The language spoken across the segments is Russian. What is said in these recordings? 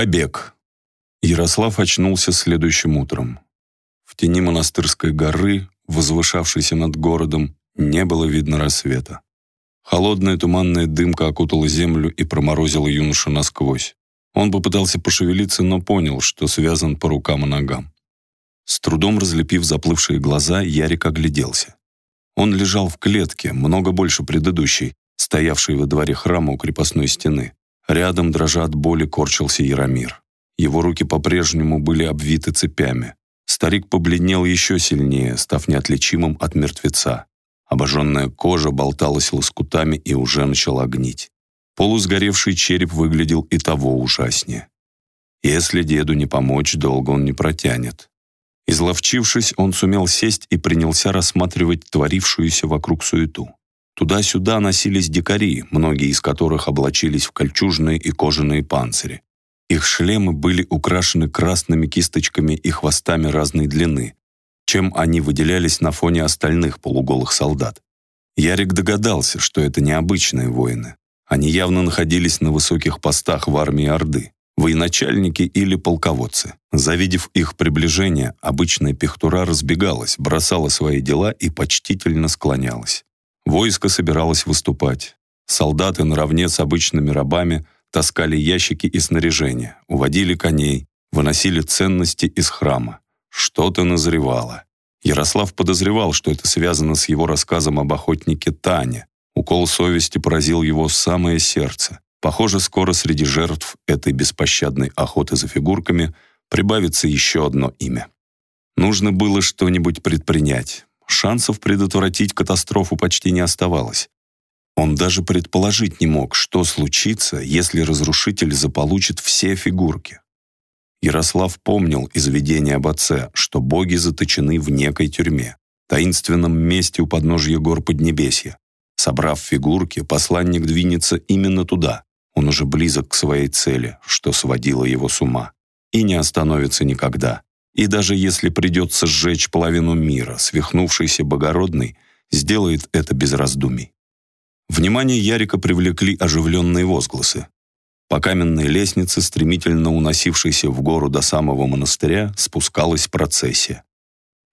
Побег. Ярослав очнулся следующим утром. В тени монастырской горы, возвышавшейся над городом, не было видно рассвета. Холодная туманная дымка окутала землю и проморозила юношу насквозь. Он попытался пошевелиться, но понял, что связан по рукам и ногам. С трудом разлепив заплывшие глаза, Ярик огляделся. Он лежал в клетке, много больше предыдущей, стоявшей во дворе храма у крепостной стены. Рядом, дрожа от боли, корчился Яромир. Его руки по-прежнему были обвиты цепями. Старик побледнел еще сильнее, став неотличимым от мертвеца. Обожженная кожа болталась лоскутами и уже начала гнить. Полусгоревший череп выглядел и того ужаснее. Если деду не помочь, долго он не протянет. Изловчившись, он сумел сесть и принялся рассматривать творившуюся вокруг суету. Туда-сюда носились дикари, многие из которых облачились в кольчужные и кожаные панцири. Их шлемы были украшены красными кисточками и хвостами разной длины, чем они выделялись на фоне остальных полуголых солдат. Ярик догадался, что это необычные воины. Они явно находились на высоких постах в армии Орды, военачальники или полководцы. Завидев их приближение, обычная пехтура разбегалась, бросала свои дела и почтительно склонялась. Войско собиралось выступать. Солдаты наравне с обычными рабами таскали ящики и снаряжение, уводили коней, выносили ценности из храма. Что-то назревало. Ярослав подозревал, что это связано с его рассказом об охотнике Тане. Укол совести поразил его самое сердце. Похоже, скоро среди жертв этой беспощадной охоты за фигурками прибавится еще одно имя. Нужно было что-нибудь предпринять. Шансов предотвратить катастрофу почти не оставалось. Он даже предположить не мог, что случится, если разрушитель заполучит все фигурки. Ярослав помнил из видения об отце, что боги заточены в некой тюрьме, таинственном месте у подножья гор Поднебесья. Собрав фигурки, посланник двинется именно туда. Он уже близок к своей цели, что сводило его с ума. И не остановится никогда. И даже если придется сжечь половину мира, свихнувшийся Богородный сделает это без раздумий. Внимание Ярика привлекли оживленные возгласы. По каменной лестнице, стремительно уносившейся в гору до самого монастыря, спускалась процессия.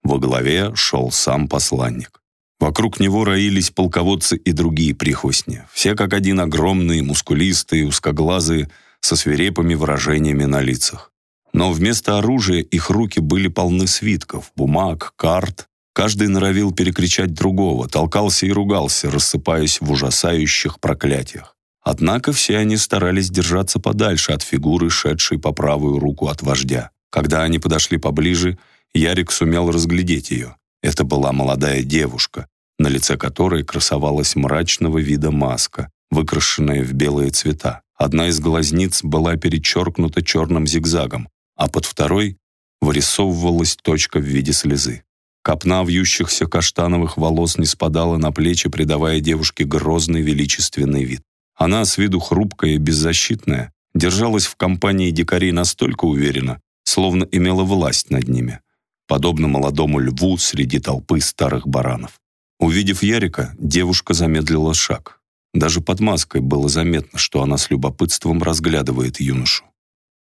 Во главе шел сам посланник. Вокруг него роились полководцы и другие прихвостни, все как один огромные, мускулистые, узкоглазые, со свирепыми выражениями на лицах. Но вместо оружия их руки были полны свитков, бумаг, карт. Каждый норовил перекричать другого, толкался и ругался, рассыпаясь в ужасающих проклятиях. Однако все они старались держаться подальше от фигуры, шедшей по правую руку от вождя. Когда они подошли поближе, Ярик сумел разглядеть ее. Это была молодая девушка, на лице которой красовалась мрачного вида маска, выкрашенная в белые цвета. Одна из глазниц была перечеркнута черным зигзагом, а под второй вырисовывалась точка в виде слезы. Копна вьющихся каштановых волос не спадала на плечи, придавая девушке грозный величественный вид. Она, с виду хрупкая и беззащитная, держалась в компании дикарей настолько уверенно, словно имела власть над ними, подобно молодому льву среди толпы старых баранов. Увидев Ярика, девушка замедлила шаг. Даже под маской было заметно, что она с любопытством разглядывает юношу.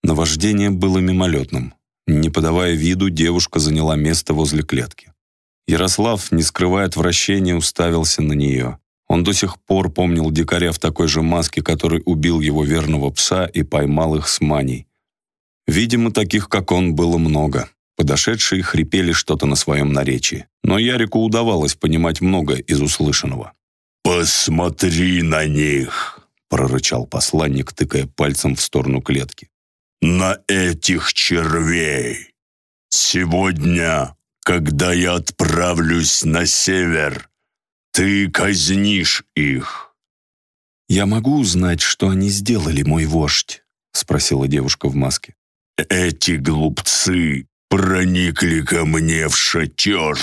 Наваждение было мимолетным. Не подавая виду, девушка заняла место возле клетки. Ярослав, не скрывая отвращения, уставился на нее. Он до сих пор помнил дикаря в такой же маске, который убил его верного пса и поймал их с маней. Видимо, таких, как он, было много. Подошедшие хрипели что-то на своем наречии, но Ярику удавалось понимать многое из услышанного. «Посмотри на них!» — прорычал посланник, тыкая пальцем в сторону клетки. «На этих червей! Сегодня, когда я отправлюсь на север, ты казнишь их». «Я могу узнать, что они сделали, мой вождь?» — спросила девушка в маске. «Эти глупцы проникли ко мне в шатер».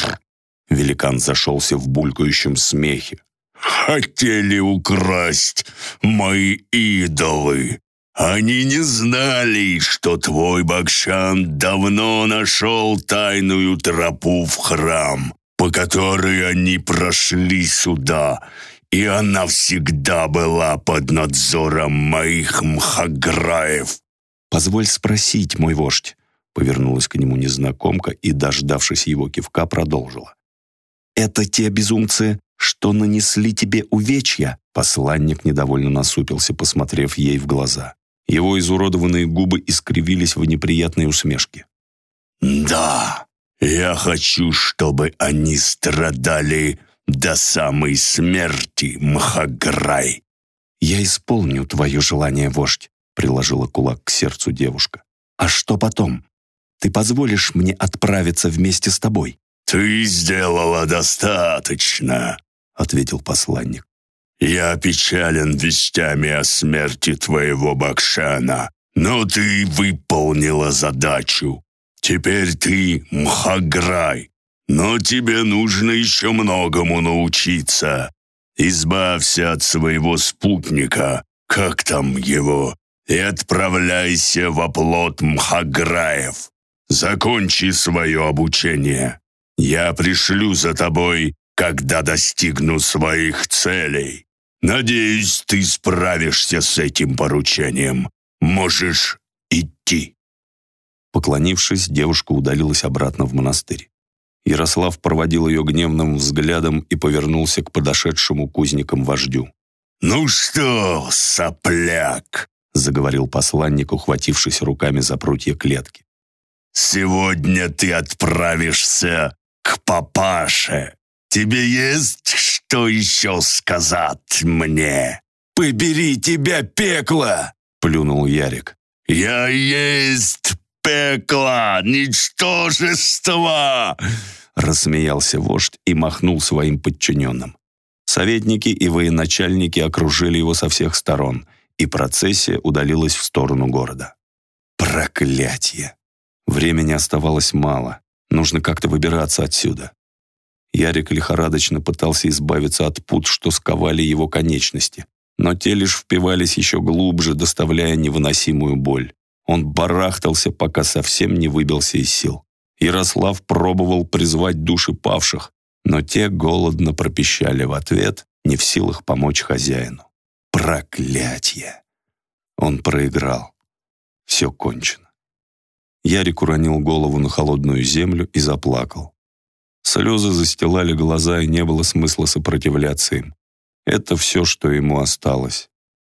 Великан зашелся в булькающем смехе. «Хотели украсть мои идолы. Они не знали, что твой Бакшан давно нашел тайную тропу в храм по которой они прошли сюда, и она всегда была под надзором моих мхаграев. «Позволь спросить, мой вождь», — повернулась к нему незнакомка и, дождавшись его кивка, продолжила. «Это те безумцы, что нанесли тебе увечья?» Посланник недовольно насупился, посмотрев ей в глаза. Его изуродованные губы искривились в неприятной усмешке. «Да, я хочу, чтобы они страдали до самой смерти, Мхаграй!» «Я исполню твое желание, вождь», — приложила кулак к сердцу девушка. «А что потом? Ты позволишь мне отправиться вместе с тобой?» «Ты сделала достаточно», — ответил посланник. «Я печален вестями о смерти твоего Бакшана, но ты выполнила задачу. Теперь ты Мхаграй, но тебе нужно еще многому научиться. Избавься от своего спутника, как там его, и отправляйся в оплот Мхаграев. Закончи свое обучение. Я пришлю за тобой, когда достигну своих целей. Надеюсь, ты справишься с этим поручением. Можешь идти». Поклонившись, девушка удалилась обратно в монастырь. Ярослав проводил ее гневным взглядом и повернулся к подошедшему кузникам вождю. «Ну что, сопляк!» — заговорил посланник, ухватившись руками за прутья клетки. «Сегодня ты отправишься к папаше. Тебе есть что еще сказать мне?» «Побери тебя, пекло!» — плюнул Ярик. «Я есть пекло, ничтожество!» Рассмеялся вождь и махнул своим подчиненным. Советники и военачальники окружили его со всех сторон, и процессия удалилась в сторону города. Проклятье! Времени оставалось мало. Нужно как-то выбираться отсюда. Ярик лихорадочно пытался избавиться от пут, что сковали его конечности, но те лишь впивались еще глубже, доставляя невыносимую боль. Он барахтался, пока совсем не выбился из сил. Ярослав пробовал призвать души павших, но те голодно пропищали в ответ, не в силах помочь хозяину. Проклятье! Он проиграл. Все кончено. Ярик уронил голову на холодную землю и заплакал. Слезы застилали глаза, и не было смысла сопротивляться им. Это все, что ему осталось.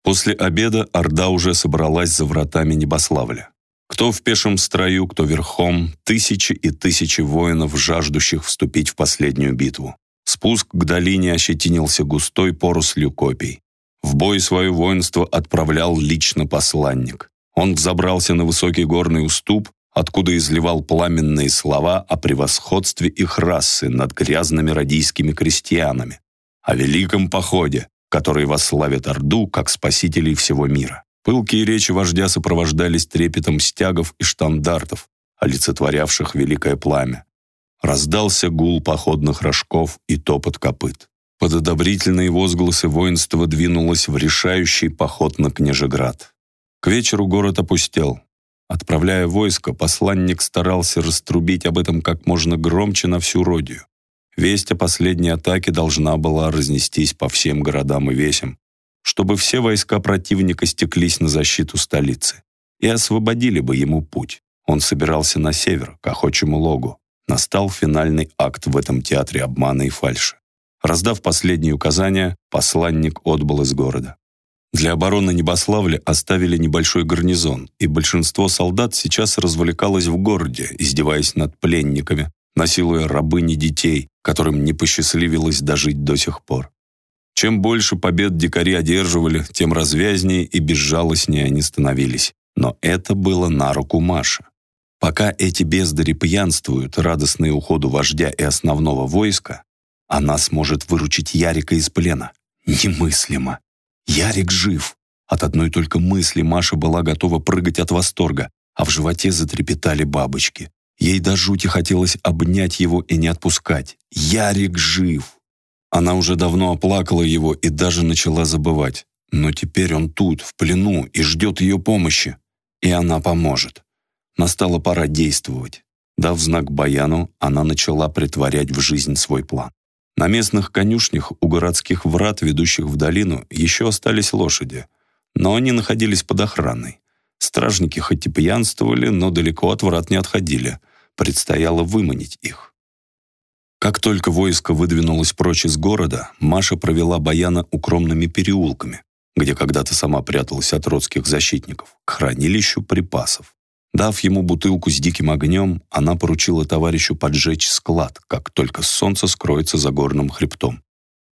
После обеда Орда уже собралась за вратами Небославля. Кто в пешем строю, кто верхом, тысячи и тысячи воинов, жаждущих вступить в последнюю битву. Спуск к долине ощетинился густой порослью копий. В бой свое воинство отправлял лично посланник. Он взобрался на высокий горный уступ, откуда изливал пламенные слова о превосходстве их расы над грязными радийскими крестьянами, о великом походе, который восславит Орду как спасителей всего мира. Пылкие речи вождя сопровождались трепетом стягов и штандартов, олицетворявших великое пламя. Раздался гул походных рожков и топот копыт. Под одобрительные возгласы воинство двинулось в решающий поход на Княжеград. К вечеру город опустел. Отправляя войско, посланник старался раструбить об этом как можно громче на всю Родию. Весть о последней атаке должна была разнестись по всем городам и весям, чтобы все войска противника стеклись на защиту столицы и освободили бы ему путь. Он собирался на север, к охочему логу. Настал финальный акт в этом театре обмана и фальши. Раздав последние указания, посланник отбыл из города. Для обороны Небославля оставили небольшой гарнизон, и большинство солдат сейчас развлекалось в городе, издеваясь над пленниками, насилуя рабыни детей, которым не посчастливилось дожить до сих пор. Чем больше побед дикари одерживали, тем развязнее и безжалостнее они становились. Но это было на руку Маше. Пока эти бездари пьянствуют, радостные уходу вождя и основного войска, она сможет выручить Ярика из плена. Немыслимо. Ярик жив. От одной только мысли Маша была готова прыгать от восторга, а в животе затрепетали бабочки. Ей до жути хотелось обнять его и не отпускать. Ярик жив. Она уже давно оплакала его и даже начала забывать. Но теперь он тут, в плену, и ждет ее помощи. И она поможет. Настала пора действовать. Дав знак Баяну, она начала притворять в жизнь свой план. На местных конюшнях у городских врат, ведущих в долину, еще остались лошади, но они находились под охраной. Стражники хоть и пьянствовали, но далеко от врат не отходили. Предстояло выманить их. Как только войско выдвинулось прочь из города, Маша провела Баяна укромными переулками, где когда-то сама пряталась от родских защитников, к хранилищу припасов. Дав ему бутылку с диким огнем, она поручила товарищу поджечь склад, как только солнце скроется за горным хребтом.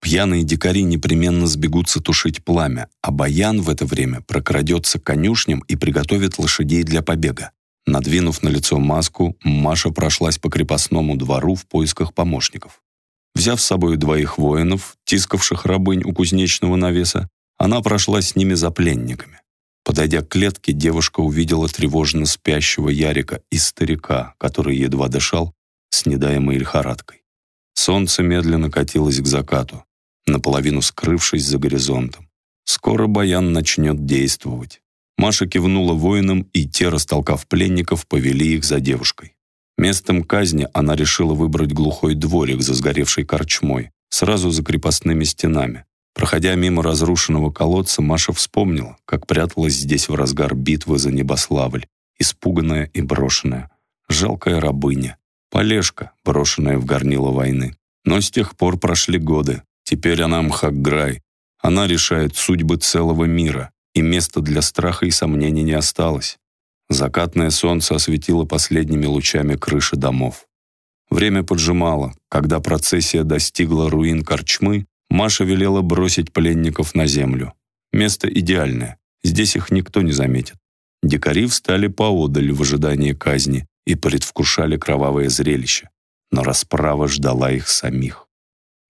Пьяные дикари непременно сбегутся тушить пламя, а Баян в это время прокрадется к конюшням и приготовит лошадей для побега. Надвинув на лицо маску, Маша прошлась по крепостному двору в поисках помощников. Взяв с собой двоих воинов, тискавших рабынь у кузнечного навеса, она прошла с ними за пленниками. Подойдя к клетке, девушка увидела тревожно спящего Ярика и старика, который едва дышал, с недаемой лихорадкой. Солнце медленно катилось к закату, наполовину скрывшись за горизонтом. Скоро Баян начнет действовать. Маша кивнула воинам, и те, растолкав пленников, повели их за девушкой. Местом казни она решила выбрать глухой дворик за сгоревшей корчмой, сразу за крепостными стенами. Проходя мимо разрушенного колодца, Маша вспомнила, как пряталась здесь в разгар битвы за Небославль, испуганная и брошенная. Жалкая рабыня, полежка, брошенная в горнило войны. Но с тех пор прошли годы. Теперь она Мхакграй. Она решает судьбы целого мира, и места для страха и сомнений не осталось. Закатное солнце осветило последними лучами крыши домов. Время поджимало. Когда процессия достигла руин корчмы, Маша велела бросить пленников на землю. Место идеальное. Здесь их никто не заметит. Дикари встали поодаль в ожидании казни и предвкушали кровавое зрелище. Но расправа ждала их самих.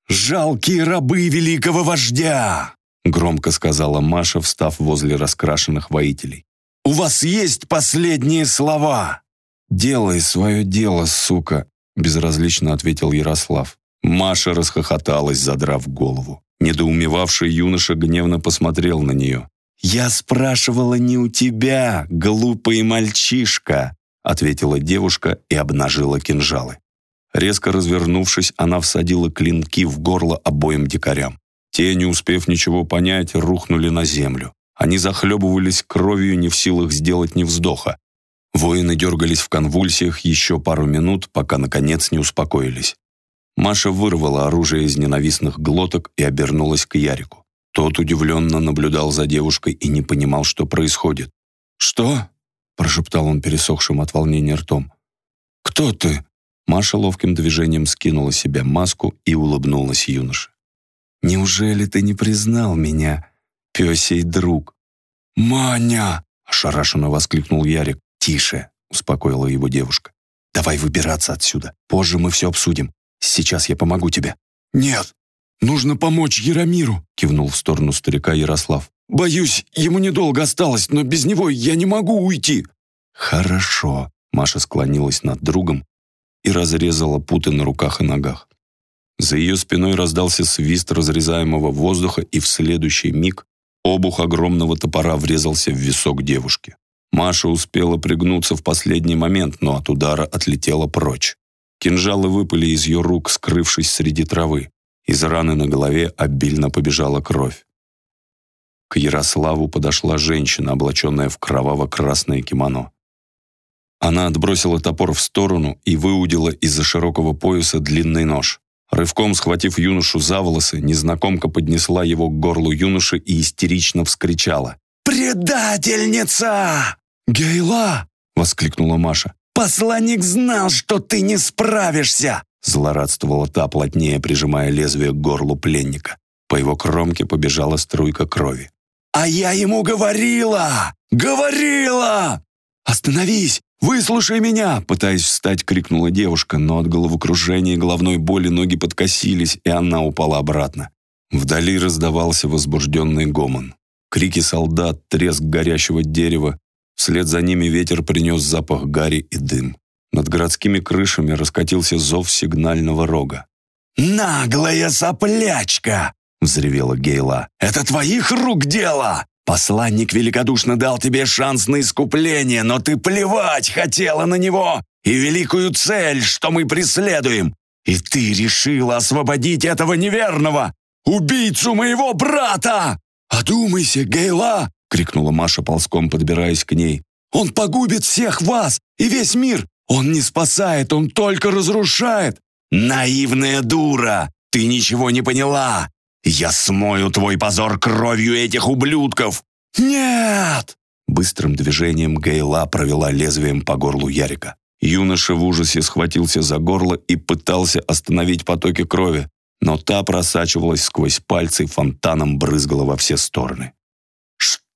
«Жалкие рабы великого вождя!» громко сказала Маша, встав возле раскрашенных воителей. «У вас есть последние слова?» «Делай свое дело, сука», — безразлично ответил Ярослав. Маша расхохоталась, задрав голову. Недоумевавший юноша гневно посмотрел на нее. «Я спрашивала не у тебя, глупый мальчишка», ответила девушка и обнажила кинжалы. Резко развернувшись, она всадила клинки в горло обоим дикарям. Те, не успев ничего понять, рухнули на землю. Они захлебывались кровью, не в силах сделать ни вздоха. Воины дергались в конвульсиях еще пару минут, пока, наконец, не успокоились. Маша вырвала оружие из ненавистных глоток и обернулась к Ярику. Тот удивленно наблюдал за девушкой и не понимал, что происходит. «Что?» – прошептал он пересохшим от волнения ртом. «Кто ты?» Маша ловким движением скинула себе маску и улыбнулась юноше. «Неужели ты не признал меня, пёсей друг?» «Маня!» – ошарашенно воскликнул Ярик. «Тише!» – успокоила его девушка. «Давай выбираться отсюда. Позже мы все обсудим. Сейчас я помогу тебе». «Нет, нужно помочь Яромиру», — кивнул в сторону старика Ярослав. «Боюсь, ему недолго осталось, но без него я не могу уйти». «Хорошо», — Маша склонилась над другом и разрезала путы на руках и ногах. За ее спиной раздался свист разрезаемого воздуха, и в следующий миг обух огромного топора врезался в висок девушки. Маша успела пригнуться в последний момент, но от удара отлетела прочь. Кинжалы выпали из ее рук, скрывшись среди травы. Из раны на голове обильно побежала кровь. К Ярославу подошла женщина, облаченная в кроваво-красное кимоно. Она отбросила топор в сторону и выудила из-за широкого пояса длинный нож. Рывком схватив юношу за волосы, незнакомка поднесла его к горлу юноши и истерично вскричала. «Предательница!» «Гейла!» — воскликнула Маша. «Посланник знал, что ты не справишься!» Злорадствовала та, плотнее прижимая лезвие к горлу пленника. По его кромке побежала струйка крови. «А я ему говорила! Говорила!» «Остановись! Выслушай меня!» Пытаясь встать, крикнула девушка, но от головокружения и головной боли ноги подкосились, и она упала обратно. Вдали раздавался возбужденный гомон. Крики солдат, треск горящего дерева, Вслед за ними ветер принес запах гари и дым. Над городскими крышами раскатился зов сигнального рога. «Наглая соплячка!» — взревела Гейла. «Это твоих рук дело! Посланник великодушно дал тебе шанс на искупление, но ты плевать хотела на него и великую цель, что мы преследуем. И ты решила освободить этого неверного, убийцу моего брата! Одумайся, Гейла! — крикнула Маша ползком, подбираясь к ней. «Он погубит всех вас и весь мир! Он не спасает, он только разрушает!» «Наивная дура! Ты ничего не поняла! Я смою твой позор кровью этих ублюдков!» «Нет!» Быстрым движением Гейла провела лезвием по горлу Ярика. Юноша в ужасе схватился за горло и пытался остановить потоки крови, но та просачивалась сквозь пальцы и фонтаном брызгала во все стороны.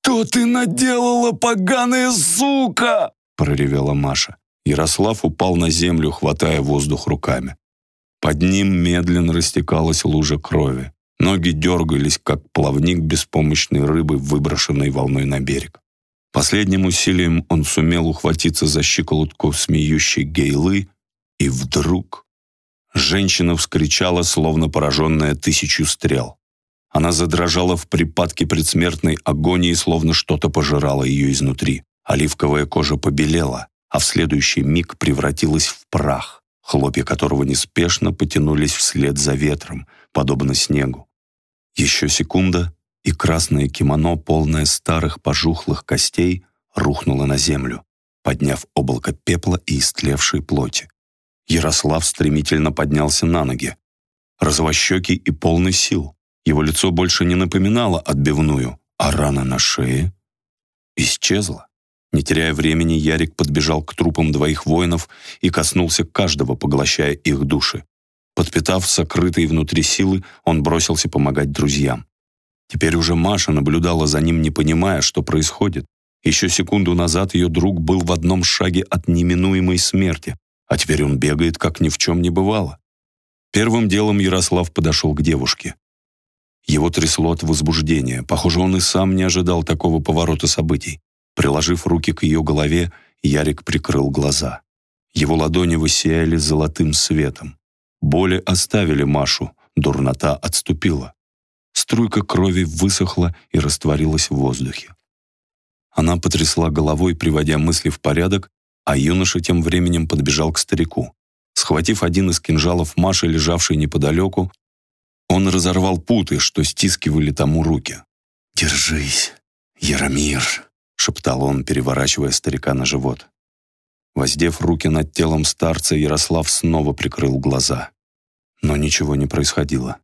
«Что ты наделала, поганая сука?» — проревела Маша. Ярослав упал на землю, хватая воздух руками. Под ним медленно растекалась лужа крови. Ноги дергались, как плавник беспомощной рыбы, выброшенной волной на берег. Последним усилием он сумел ухватиться за щиколотку смеющей гейлы, и вдруг женщина вскричала, словно пораженная тысячу стрел. Она задрожала в припадке предсмертной агонии, словно что-то пожирало ее изнутри. Оливковая кожа побелела, а в следующий миг превратилась в прах, хлопья которого неспешно потянулись вслед за ветром, подобно снегу. Еще секунда, и красное кимоно, полное старых пожухлых костей, рухнуло на землю, подняв облако пепла и истлевшей плоти. Ярослав стремительно поднялся на ноги. Розовощекий и полный сил. Его лицо больше не напоминало отбивную, а рана на шее исчезла. Не теряя времени, Ярик подбежал к трупам двоих воинов и коснулся каждого, поглощая их души. Подпитав сокрытые внутри силы, он бросился помогать друзьям. Теперь уже Маша наблюдала за ним, не понимая, что происходит. Еще секунду назад ее друг был в одном шаге от неминуемой смерти, а теперь он бегает, как ни в чем не бывало. Первым делом Ярослав подошел к девушке. Его трясло от возбуждения. Похоже, он и сам не ожидал такого поворота событий. Приложив руки к ее голове, Ярик прикрыл глаза. Его ладони высияли золотым светом. Боли оставили Машу, дурнота отступила. Струйка крови высохла и растворилась в воздухе. Она потрясла головой, приводя мысли в порядок, а юноша тем временем подбежал к старику. Схватив один из кинжалов Маши, лежавший неподалеку, он разорвал путы, что стискивали тому руки. «Держись, Яромир!» — шептал он, переворачивая старика на живот. Воздев руки над телом старца, Ярослав снова прикрыл глаза. Но ничего не происходило.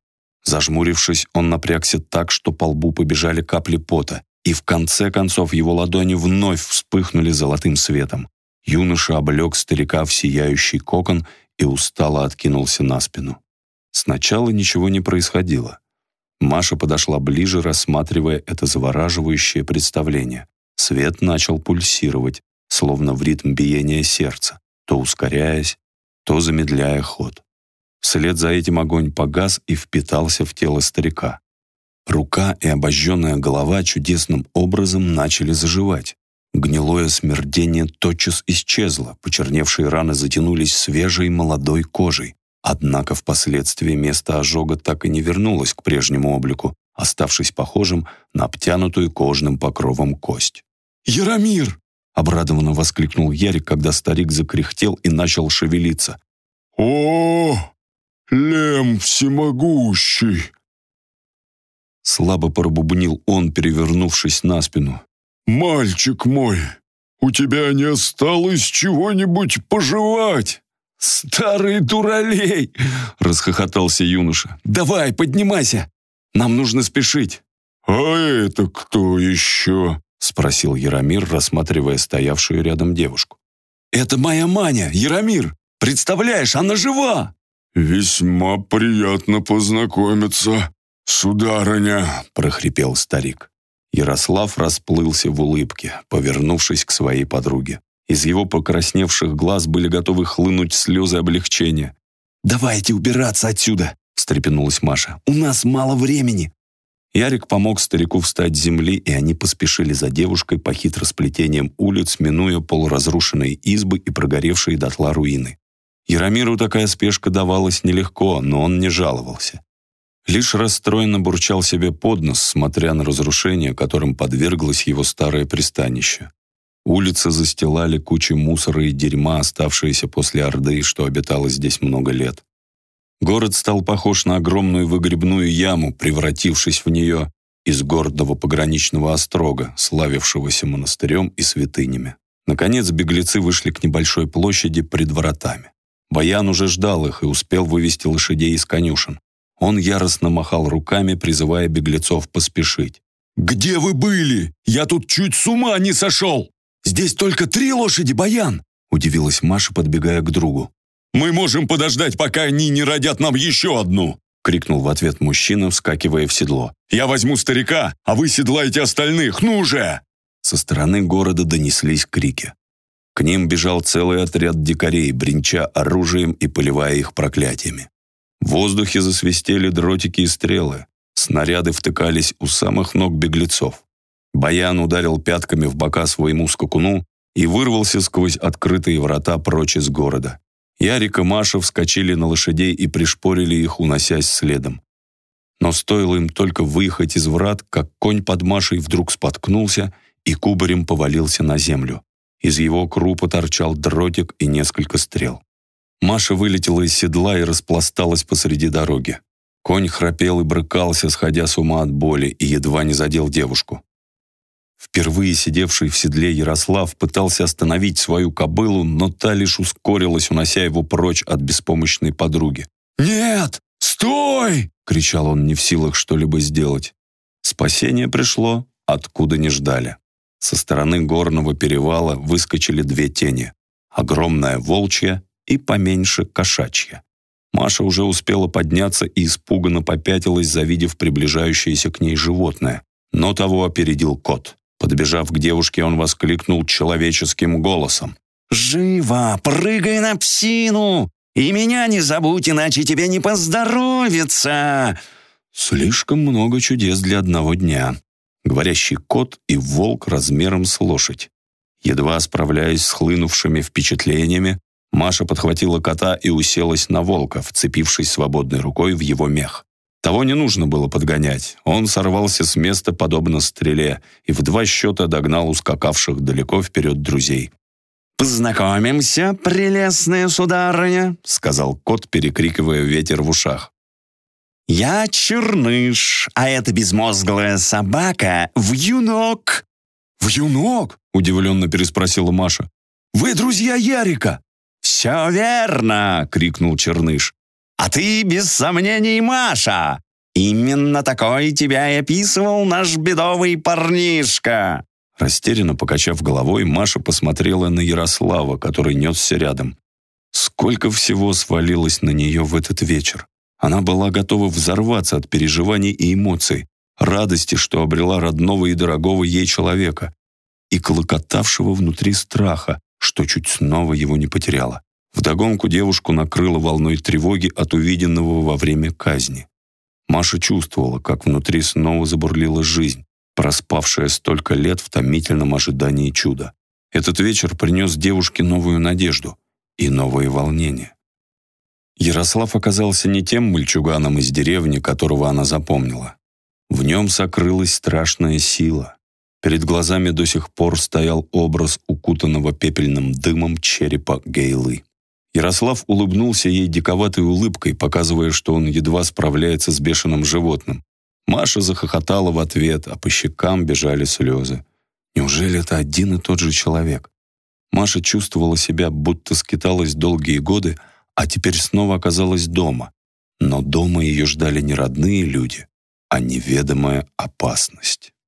Зажмурившись, он напрягся так, что по лбу побежали капли пота, и в конце концов его ладони вновь вспыхнули золотым светом. Юноша облег старика в сияющий кокон и устало откинулся на спину. Сначала ничего не происходило. Маша подошла ближе, рассматривая это завораживающее представление. Свет начал пульсировать, словно в ритм биения сердца, то ускоряясь, то замедляя ход. Вслед за этим огонь погас и впитался в тело старика. Рука и обожженная голова чудесным образом начали заживать. Гнилое смердение тотчас исчезло, почерневшие раны затянулись свежей молодой кожей. Однако впоследствии место ожога так и не вернулось к прежнему облику, оставшись похожим на обтянутую кожным покровом кость. «Яромир!» Обрадованно воскликнул Ярик, когда старик закряхтел и начал шевелиться. «О, Лем всемогущий!» Слабо пробубнил он, перевернувшись на спину. «Мальчик мой, у тебя не осталось чего-нибудь пожевать?» «Старый дуралей!» — расхохотался юноша. «Давай, поднимайся! Нам нужно спешить!» «А это кто еще?» — спросил Яромир, рассматривая стоявшую рядом девушку. «Это моя Маня, Яромир! Представляешь, она жива!» «Весьма приятно познакомиться, сударыня!» — прохрипел старик. Ярослав расплылся в улыбке, повернувшись к своей подруге. Из его покрасневших глаз были готовы хлынуть слезы облегчения. «Давайте убираться отсюда!» — встрепенулась Маша. «У нас мало времени!» Ярик помог старику встать с земли, и они поспешили за девушкой по хитросплетениям улиц, минуя полуразрушенные избы и прогоревшие дотла руины. Яромиру такая спешка давалась нелегко, но он не жаловался. Лишь расстроенно бурчал себе под нос, смотря на разрушение, которым подверглось его старое пристанище. Улицы застилали кучи мусора и дерьма, оставшиеся после Орды, что обитало здесь много лет. Город стал похож на огромную выгребную яму, превратившись в нее. из гордого пограничного острога, славившегося монастырем и святынями. Наконец беглецы вышли к небольшой площади пред воротами. Баян уже ждал их и успел вывести лошадей из конюшен. Он яростно махал руками, призывая беглецов поспешить. «Где вы были? Я тут чуть с ума не сошел! Здесь только три лошади, Баян!» Удивилась Маша, подбегая к другу. «Мы можем подождать, пока они не родят нам еще одну!» крикнул в ответ мужчина, вскакивая в седло. «Я возьму старика, а вы седлайте остальных, ну же!» Со стороны города донеслись крики. К ним бежал целый отряд дикарей, бренча оружием и поливая их проклятиями. В воздухе засвистели дротики и стрелы. Снаряды втыкались у самых ног беглецов. Баян ударил пятками в бока своему скакуну и вырвался сквозь открытые врата прочь из города. Ярик и Маша вскочили на лошадей и пришпорили их, уносясь следом. Но стоило им только выехать из врат, как конь под Машей вдруг споткнулся и кубарем повалился на землю. Из его крупа торчал дротик и несколько стрел. Маша вылетела из седла и распласталась посреди дороги. Конь храпел и брыкался, сходя с ума от боли, и едва не задел девушку. Впервые сидевший в седле Ярослав пытался остановить свою кобылу, но та лишь ускорилась, унося его прочь от беспомощной подруги. «Нет! Стой!» — кричал он, не в силах что-либо сделать. Спасение пришло, откуда не ждали. Со стороны горного перевала выскочили две тени. Огромная волчья и поменьше кошачья. Маша уже успела подняться и испуганно попятилась, завидев приближающееся к ней животное. Но того опередил кот. Подбежав к девушке, он воскликнул человеческим голосом. «Живо! Прыгай на псину! И меня не забудь, иначе тебе не поздоровится!» Слишком много чудес для одного дня. Говорящий кот и волк размером с лошадь. Едва справляясь с хлынувшими впечатлениями, Маша подхватила кота и уселась на волка, вцепившись свободной рукой в его мех. Того не нужно было подгонять. Он сорвался с места, подобно стреле, и в два счета догнал ускакавших далеко вперед друзей. «Познакомимся, прелестная сударыня», — сказал кот, перекрикивая ветер в ушах. «Я черныш, а эта безмозглая собака — вьюнок». «Вьюнок?» — удивленно переспросила Маша. «Вы друзья Ярика?» «Все верно!» — крикнул черныш. А ты, без сомнений, Маша. Именно такой тебя и описывал наш бедовый парнишка». Растерянно покачав головой, Маша посмотрела на Ярослава, который несся рядом. Сколько всего свалилось на нее в этот вечер. Она была готова взорваться от переживаний и эмоций, радости, что обрела родного и дорогого ей человека, и клокотавшего внутри страха, что чуть снова его не потеряла. Вдогонку девушку накрыло волной тревоги от увиденного во время казни. Маша чувствовала, как внутри снова забурлила жизнь, проспавшая столько лет в томительном ожидании чуда. Этот вечер принес девушке новую надежду и новые волнения. Ярослав оказался не тем мальчуганом из деревни, которого она запомнила. В нем сокрылась страшная сила. Перед глазами до сих пор стоял образ укутанного пепельным дымом черепа Гейлы. Ярослав улыбнулся ей диковатой улыбкой, показывая, что он едва справляется с бешеным животным. Маша захохотала в ответ, а по щекам бежали слезы. Неужели это один и тот же человек? Маша чувствовала себя, будто скиталась долгие годы, а теперь снова оказалась дома. Но дома ее ждали не родные люди, а неведомая опасность.